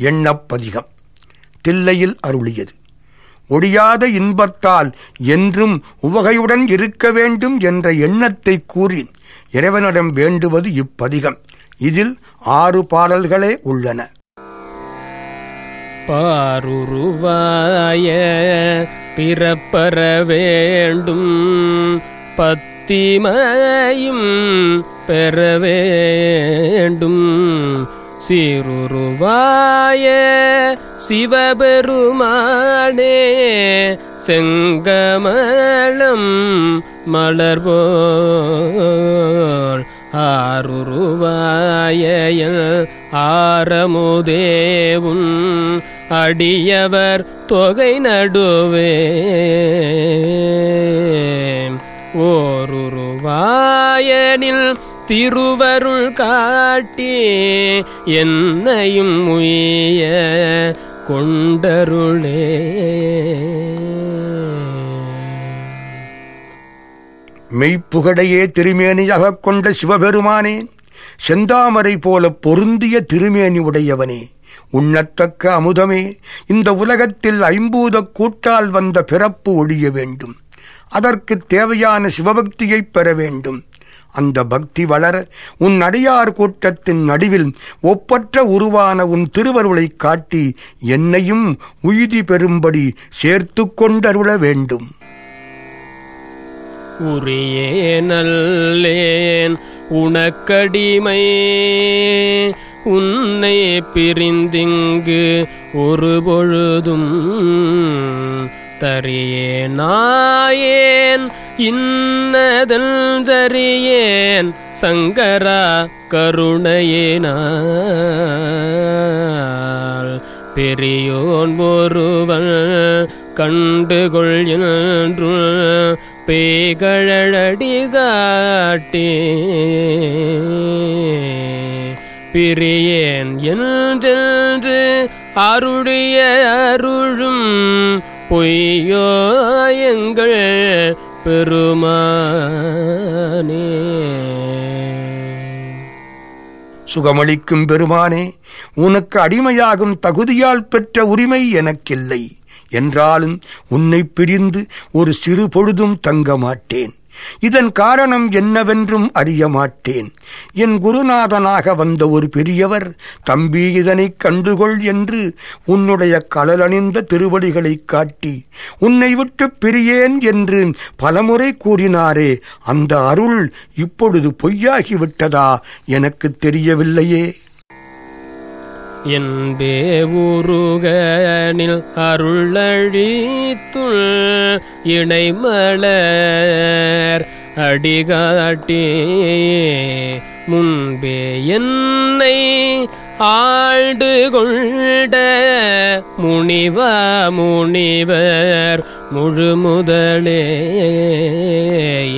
எண்ணப்பதிகம். தில்லையில் அருளியது. ஒடியாத இன்பத்தால் என்றும் உவகையுடன் இருக்க வேண்டும் என்ற எண்ணத்தை கூறி இறைவனிடம் வேண்டுவது இப்பதிகம். இதில் ஆறு பாடல்களே உள்ளன. பாருருவாய பிறப்பற வேண்டும். பத்திமையும் பெற வேண்டும். சீருருவாய சிவபெருமானே செங்கமலம் மலர்போல் ஆருருவாயல் ஆரமுதேவும் அடியவர் தொகை நடுவே. ஓருருவாயனில் திருவருள் காட்டி என்னையும் உய கொண்டருளே. மெய்ப்புகடையே திருமேனியாகக் கொண்ட சிவபெருமானே செந்தாமரை போல பொருந்திய திருமேனி உடையவனே உண்ணத்தக்க அமுதமே இந்த உலகத்தில் ஐம்பூத கூட்டால் வந்த பிறப்பு ஒழிய வேண்டும். அதற்கு தேவையான சிவபக்தியைப் பெற வேண்டும். அந்த பக்தி வளர உன் அடியார் கூட்டத்தின் நடுவில் ஒப்பற்ற உருவான உன் திருவருளைக் காட்டி என்னையும் உய்தி பெறும்படி சேர்த்து கொண்டருள வேண்டும். உரியே நல்லேன் உனக்கடிமை உன்னை பிரிந்திங்கு ஒரு பொழுதும் தரியே நாயேன் இன்னதல் தரியேன் சங்கரா கருணையினால். பெரியோன் ஒருவன் கண்டுகொள் என்று பேகழடி காட்டே பிரியேன் என்று அருடைய அருளும் பொய்யோ எங்கள் பெருமானே. சுகமளிக்கும் பெருமானே உனக்கு அடிமையாகும் தகுதியால் பெற்ற உரிமை எனக்கில்லை. என்றாலும் உன்னை பிரிந்து ஒரு சிறு பொழுதும் தங்க மாட்டேன். இதன் காரணம் என்னவென்றும் அறிய மாட்டேன். என் குருநாதனாக வந்த ஒரு பெரியவர் தம்பி இதனைக் கண்டுகொள் என்று உன்னுடைய கலலணிந்த திருவடிகளைக் காட்டி உன்னை விட்டு பிரியேன் என்று பலமுறை கூறினாரே அந்த அருள் இப்பொழுது பொய்யாகிவிட்டதா எனக்கு தெரியவில்லையே. என்பே உருகனில் அருளழித்துள் இணைமலர் அடிகாட்டி முன்பே என்னை ஆழ்டு கொண்ட முனிவ முனிவர் முழுமுதலே.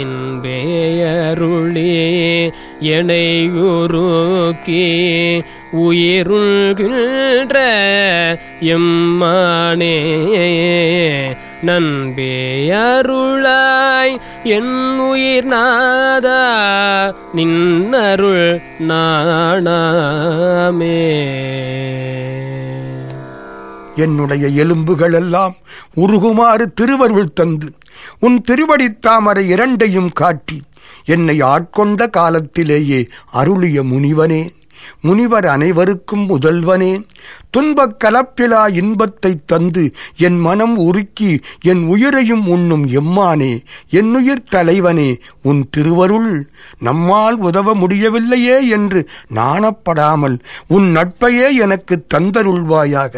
இன்பே அருளி எனையுருக்கி உயிருள்கின்ற எம்மானே நன்பே அருளாய் என் உயிர் நாதா நின்னருள் நாணாமே. என்னுடைய எலும்புகளெல்லாம் உருகுமாறு திருவருள் தந்து உன் திருவடி தாமரை இரண்டையும் காட்டி என்னை ஆட்கொண்ட காலத்திலேயே அருளிய முனிவனே. முனிவர் அனைவருக்கும் முதல்வனே துன்பக் கலப்பிலா இன்பத்தை தந்து என் மனம் உருக்கி என் உயிரையும் உண்ணும் எம்மானே என்னுயிர் தலைவனே உன் திருவருள் நம்மால் உதவ முடியவில்லையே என்று நாணப்படாமல் உன் நட்பையே எனக்கு தந்தருள்வாயாக.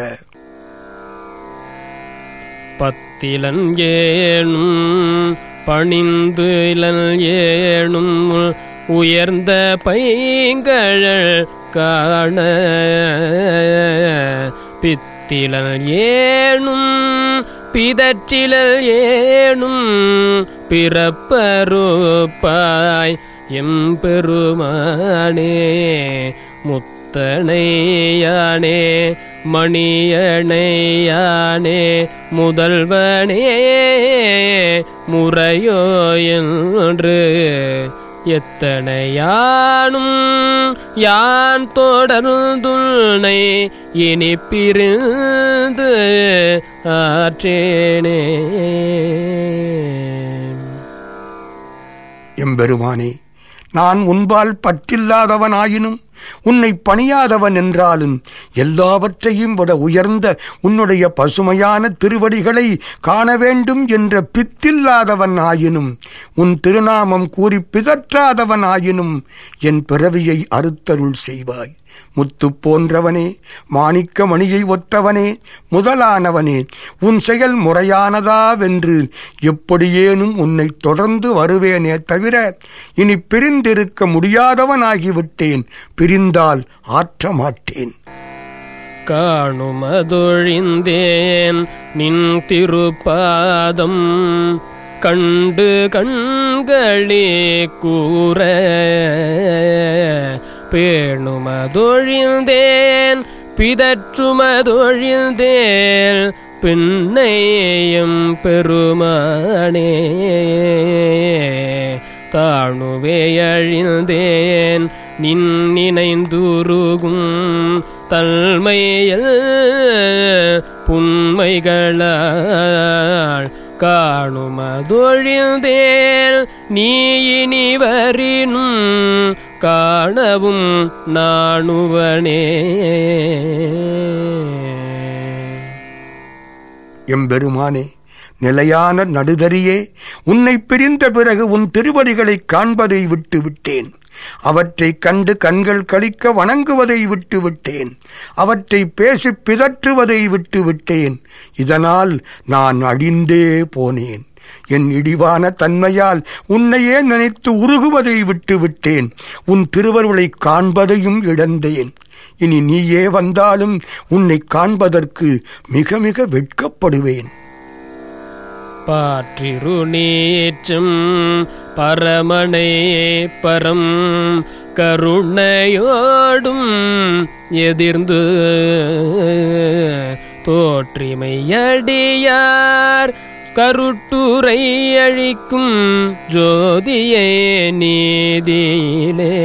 பத்திலன் ஏனும் பணிந்து இலன் ஏனும் உயர்ந்த பைங்கழல் காண பித்திலல் ஏனும் பிதற்றிலல் ஏனும் பிறப்பருப்பாய் எம்பெருமானே முத்தனையானே மணியணையானே முதல்வனே முறையோ என்று எத்தனையானும் யான் தொடர்ந்துனை இனி பிரிந்து ஆற்றேனே. எம்பெருமானே நான் உன்பால் பற்றில்லாதவனாயினும் உன்னை பணியாதவன் என்றாலும் எல்லாவற்றையும் விட உயர்ந்த உன்னுடைய பசுமையான திருவடிகளை காண வேண்டும் என்ற பித்தில்லாதவன் ஆயினும் உன் திருநாமம் கூறி பிதற்றாதவன் ஆயினும் என் பிறவியை அறுத்தருள் செய்வாய். முத்து போன்றவனே மாணிக்க மணியை ஒத்தவனே முதலானவனே உன் செயல் முறையானதாவென்று எப்படியேனும் உன்னை தொடர்ந்து வருவேனே தவிர இனி பிரிந்திருக்க முடியாதவனாகிவிட்டேன் பிரிந்தால் ஆற்ற மாட்டேன் காணுமதொழிந்தேன் நின் திருப்பாதம் கண்டு கண்களே கூற பேணுமதொழிந்தேன் பிதற்றுமதொழிந்தேன் பின்னையும் பெருமானே தாணுவேயழிந்தேன் நின் நினைந்துருகும் தல்மையில் புண்மைகளால் காணுமதொழிந்தேல் நீ இனி வரினும் காணவும் நாணுவனே. எம்பெருமானே நிலையான நடுதறியே உன்னை பிரிந்த பிறகு உன் திருவடிகளைக் காண்பதை விட்டு விட்டேன். அவற்றை கண்டு கண்கள் கழிக்க வணங்குவதை விட்டு விட்டேன். அவற்றை பேசி பிதற்றுவதை விட்டு விட்டேன். இதனால் நான் அழிந்தே போனேன். என் இடிவான தன்மையால் உன்னையே நினைத்து உருகுவதை விட்டு விட்டேன். உன் திருவருளை காண்பதையும் இழந்தேன். இனி நீயே வந்தாலும் உன்னை காண்பதற்கு மிக மிக வெட்கப்படுவேன். பாற்றிரு நீற்றும் பரம் கருணையோடும் எதிர்ந்து தோற்றிமையடியார். கருட்டுரை அழிக்கும் ஜோதியே நீதியிலே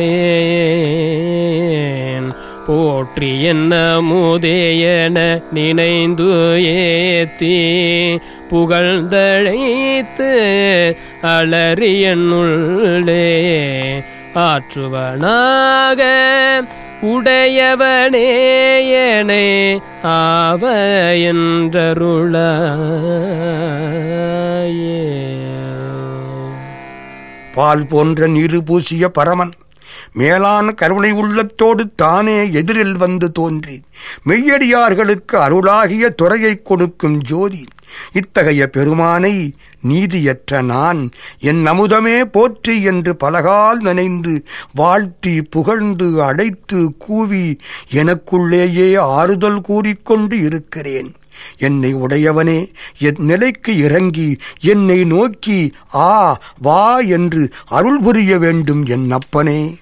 போற்றி என்ன முதேயன நினைந்து ஏத்தி புகழ்ந்தழைத்து அலறியனுள்ளே. ஆற்றுவனாக உடையவனேயனே ஆவ என்றருளாயே பால் போன்ற நீரு பூசிய பரமன். மேலான கருணை உள்ளத்தோடு தானே எதிரில் வந்து தோன்றி மெய்யடியார்களுக்கு அருளாகிய துறையைக் கொடுக்கும் ஜோதி இத்தகைய பெருமானை நீதியற்ற நான் என் அமுதமே போற்றி என்று பலகால் நினைந்து வாழ்த்தி புகழ்ந்து அழைத்து கூவி எனக்குள்ளேயே ஆறுதல் கூறிக்கொண்டு இருக்கிறேன். என்னை உடையவனே என் நிலைக்கு இறங்கி என்னை நோக்கி ஆ வா என்று அருள் புரிய வேண்டும் என் அப்பனே.